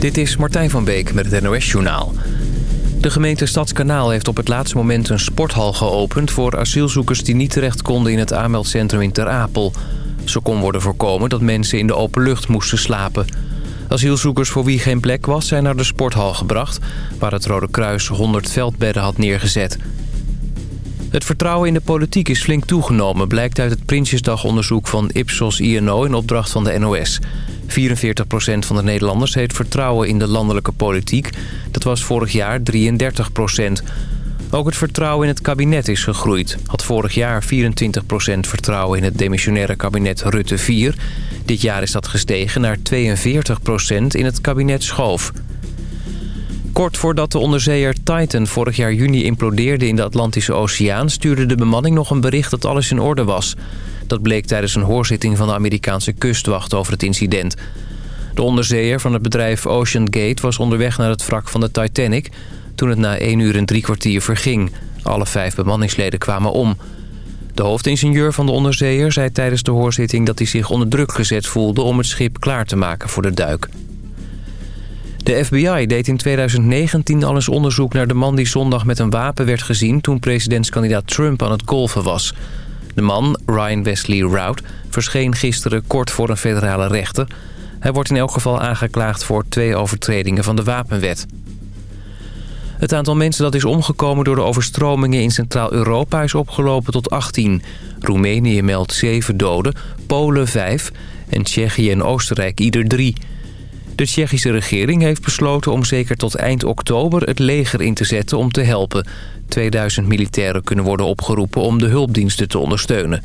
Dit is Martijn van Beek met het NOS-journaal. De gemeente Stadskanaal heeft op het laatste moment een sporthal geopend... voor asielzoekers die niet terecht konden in het aanmeldcentrum in Ter Apel. Zo kon worden voorkomen dat mensen in de open lucht moesten slapen. Asielzoekers voor wie geen plek was zijn naar de sporthal gebracht... waar het Rode Kruis 100 veldbedden had neergezet. Het vertrouwen in de politiek is flink toegenomen... blijkt uit het Prinsjesdagonderzoek van Ipsos INO in opdracht van de NOS... 44% van de Nederlanders heeft vertrouwen in de landelijke politiek. Dat was vorig jaar 33%. Ook het vertrouwen in het kabinet is gegroeid. Had vorig jaar 24% vertrouwen in het demissionaire kabinet Rutte 4. Dit jaar is dat gestegen naar 42% in het kabinet Schoof. Kort voordat de onderzeeër Titan vorig jaar juni implodeerde in de Atlantische Oceaan... stuurde de bemanning nog een bericht dat alles in orde was... Dat bleek tijdens een hoorzitting van de Amerikaanse kustwacht over het incident. De onderzeeër van het bedrijf Ocean Gate was onderweg naar het wrak van de Titanic... toen het na 1 uur en drie kwartier verging. Alle vijf bemanningsleden kwamen om. De hoofdingenieur van de onderzeeër zei tijdens de hoorzitting... dat hij zich onder druk gezet voelde om het schip klaar te maken voor de duik. De FBI deed in 2019 al eens onderzoek naar de man die zondag met een wapen werd gezien... toen presidentskandidaat Trump aan het golfen was... De man, Ryan Wesley Rout, verscheen gisteren kort voor een federale rechter. Hij wordt in elk geval aangeklaagd voor twee overtredingen van de wapenwet. Het aantal mensen dat is omgekomen door de overstromingen in Centraal-Europa is opgelopen tot 18. Roemenië meldt 7 doden, Polen 5 en Tsjechië en Oostenrijk ieder 3. De Tsjechische regering heeft besloten om zeker tot eind oktober het leger in te zetten om te helpen. 2000 militairen kunnen worden opgeroepen om de hulpdiensten te ondersteunen.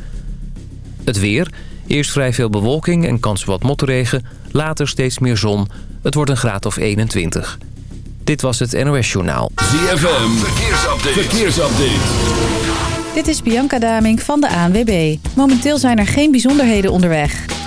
Het weer. Eerst vrij veel bewolking en kans op wat motregen. Later steeds meer zon. Het wordt een graad of 21. Dit was het NOS Journaal. ZFM. Verkeersupdate. Verkeersupdate. Dit is Bianca Daming van de ANWB. Momenteel zijn er geen bijzonderheden onderweg.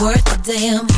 Worth a damn.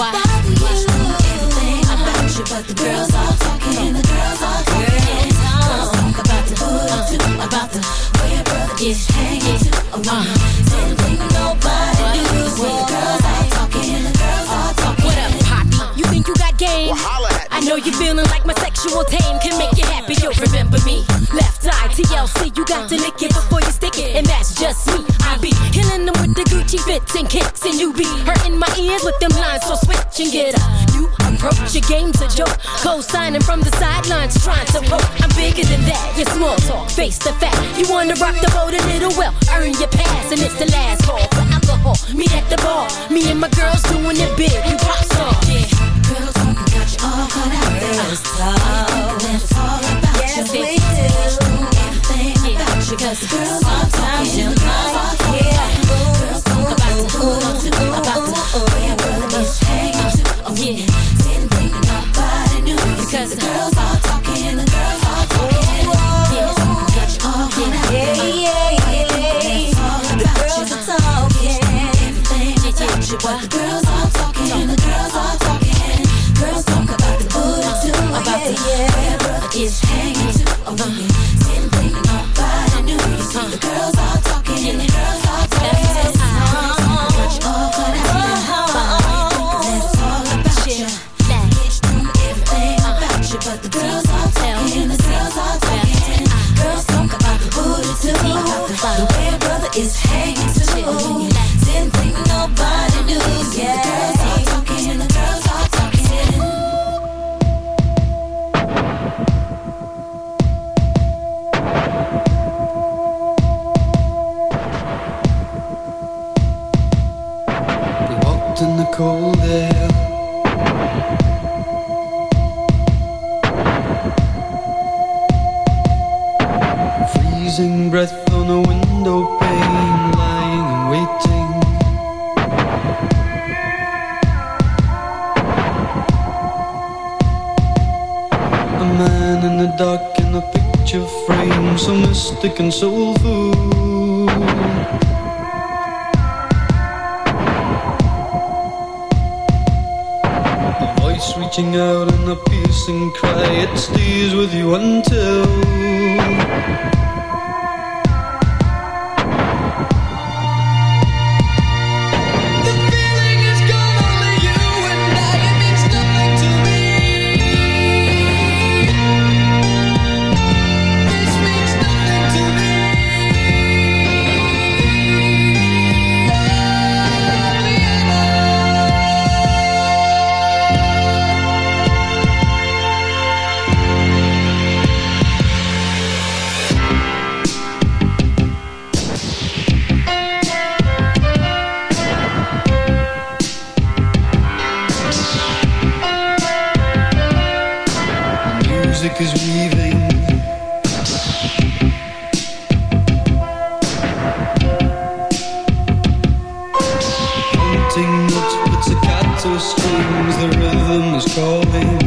Why? Everything about you, but the girls all talking, the girls all talking. Girls talk about the hood too, about the way your brother is hanging too. Oh, uh, same thing nobody knew. When the girls all talking, the girls all talking. What up, Poppy? You think you got game? I know you're feeling like my sexual tame can make you happy. You'll remember me. Left eye TLC, you got to lick it before you stick it, and that's just me. I be them with the Gucci fits and kicks, and you be hurting my ears with them lines. So switch and get up. You approach your game's a joke. Co-signing from the sidelines, trying to poke. I'm bigger than that. Your small talk, face the fact. You wanna rock the boat a little well, earn your pass, and it's the last call for alcohol. Meet at the bar, me and my girls doing it big. We pop star. Yeah. Girls got you all cut out. Girls talk. It's all about cause the girls all time Jim like yeah girls talk about the about the where girl is hanging oh yeah sitting bringing new because the girls music is weaving. Hunting notes, puts a cat to strings The rhythm is calling.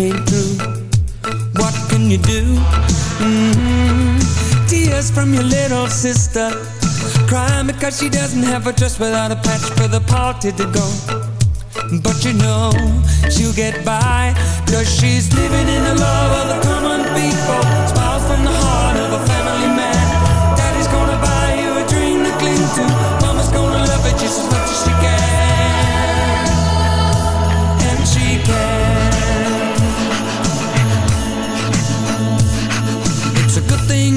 Came through. What can you do? Mm -hmm. Tears from your little sister. Crying because she doesn't have a dress Without a patch for the party to go. But you know she'll get by Cause she's living in the love of the common people. Smiles from the heart of a family man. Daddy's gonna buy you a dream to cling to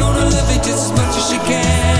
gonna love you just as much as she can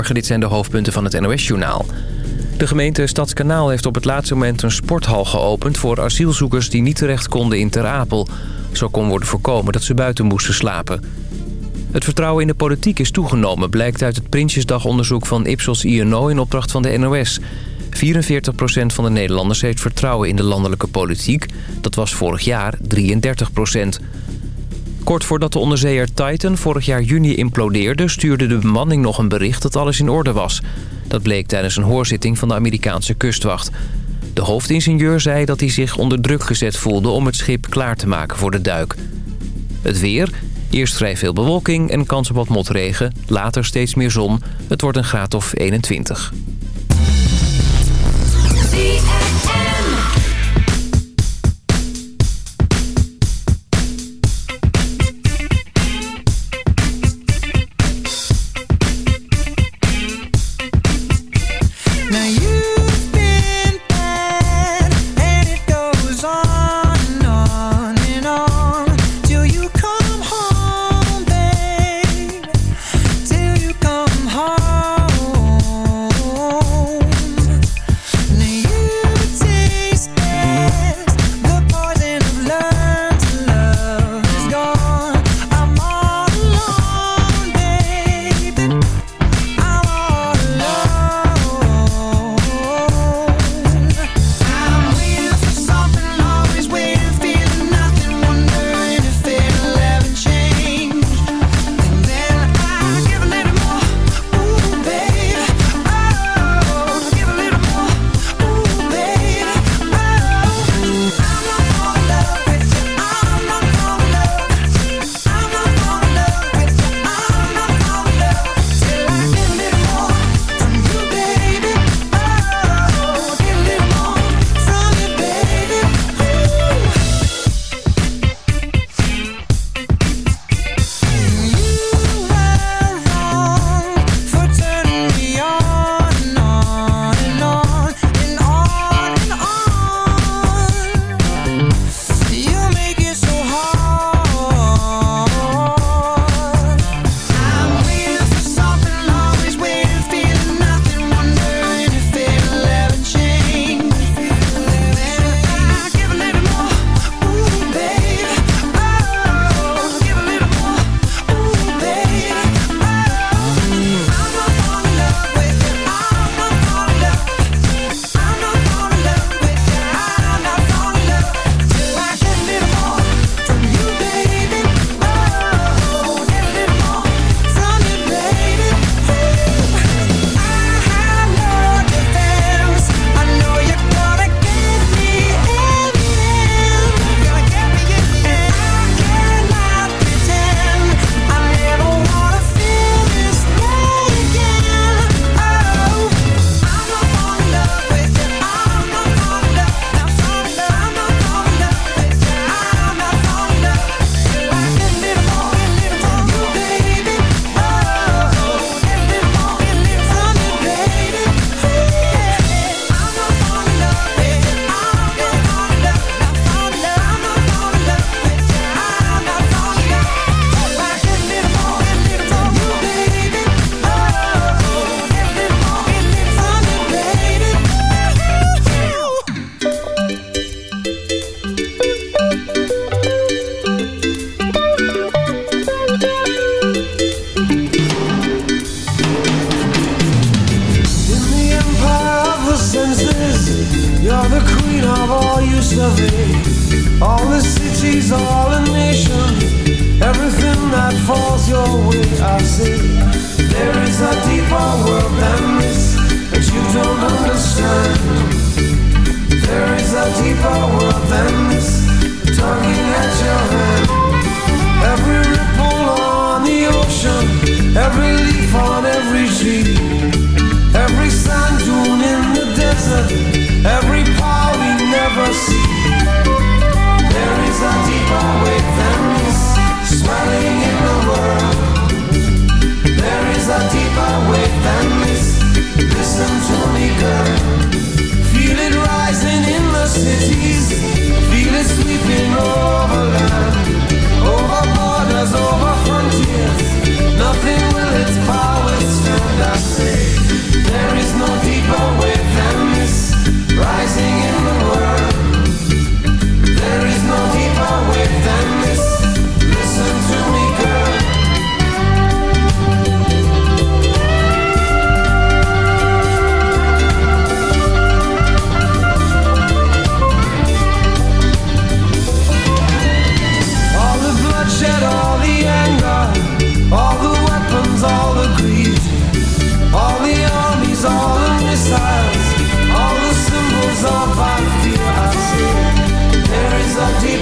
Goedemorgen, dit zijn de hoofdpunten van het NOS-journaal. De gemeente Stadskanaal heeft op het laatste moment een sporthal geopend... voor asielzoekers die niet terecht konden in Ter Apel. Zo kon worden voorkomen dat ze buiten moesten slapen. Het vertrouwen in de politiek is toegenomen... blijkt uit het Prinsjesdagonderzoek van Ipsos INO in opdracht van de NOS. 44% van de Nederlanders heeft vertrouwen in de landelijke politiek. Dat was vorig jaar 33%. Kort voordat de onderzeeër Titan vorig jaar juni implodeerde... stuurde de bemanning nog een bericht dat alles in orde was. Dat bleek tijdens een hoorzitting van de Amerikaanse kustwacht. De hoofdingenieur zei dat hij zich onder druk gezet voelde... om het schip klaar te maken voor de duik. Het weer. Eerst vrij veel bewolking en kans op wat motregen. Later steeds meer zon. Het wordt een graad of 21.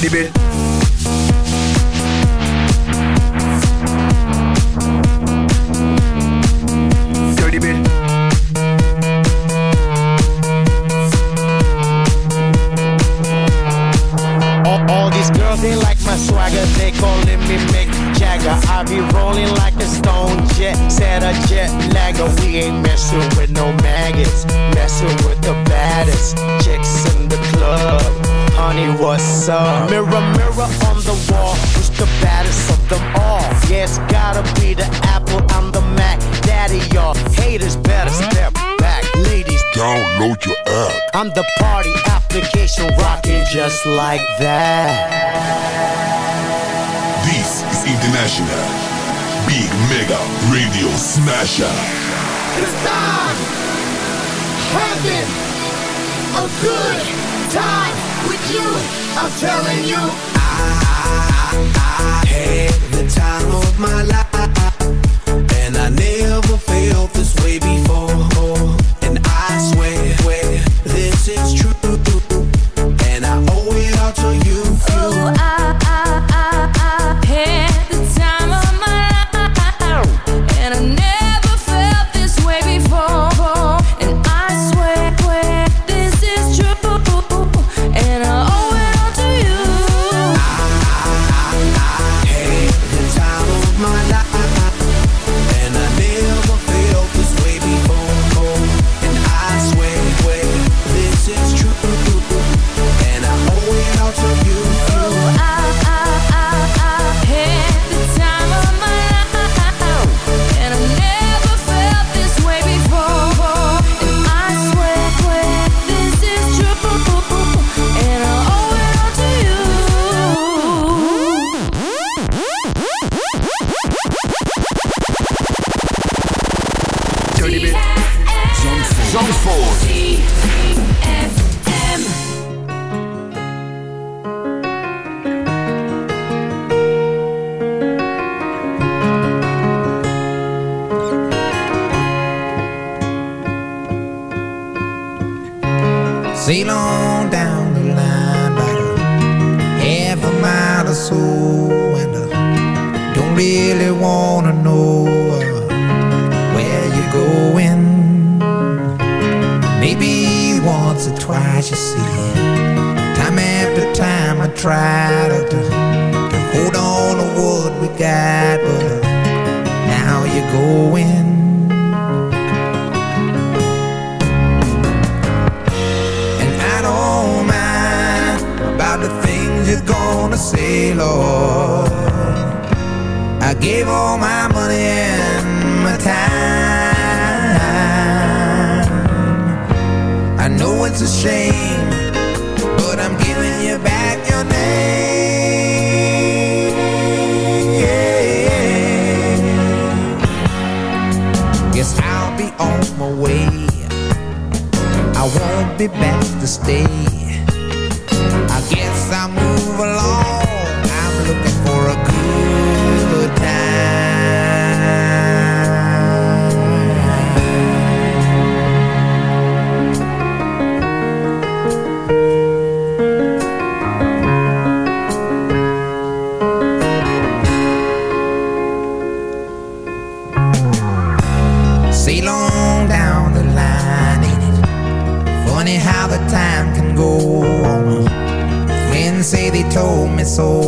dirty bit. just like that. This is International Big Mega Radio Smasher. It's time having a good time with you. I'm telling you, I, I, I had the time of my life, and I never felt this way before. And I swear soul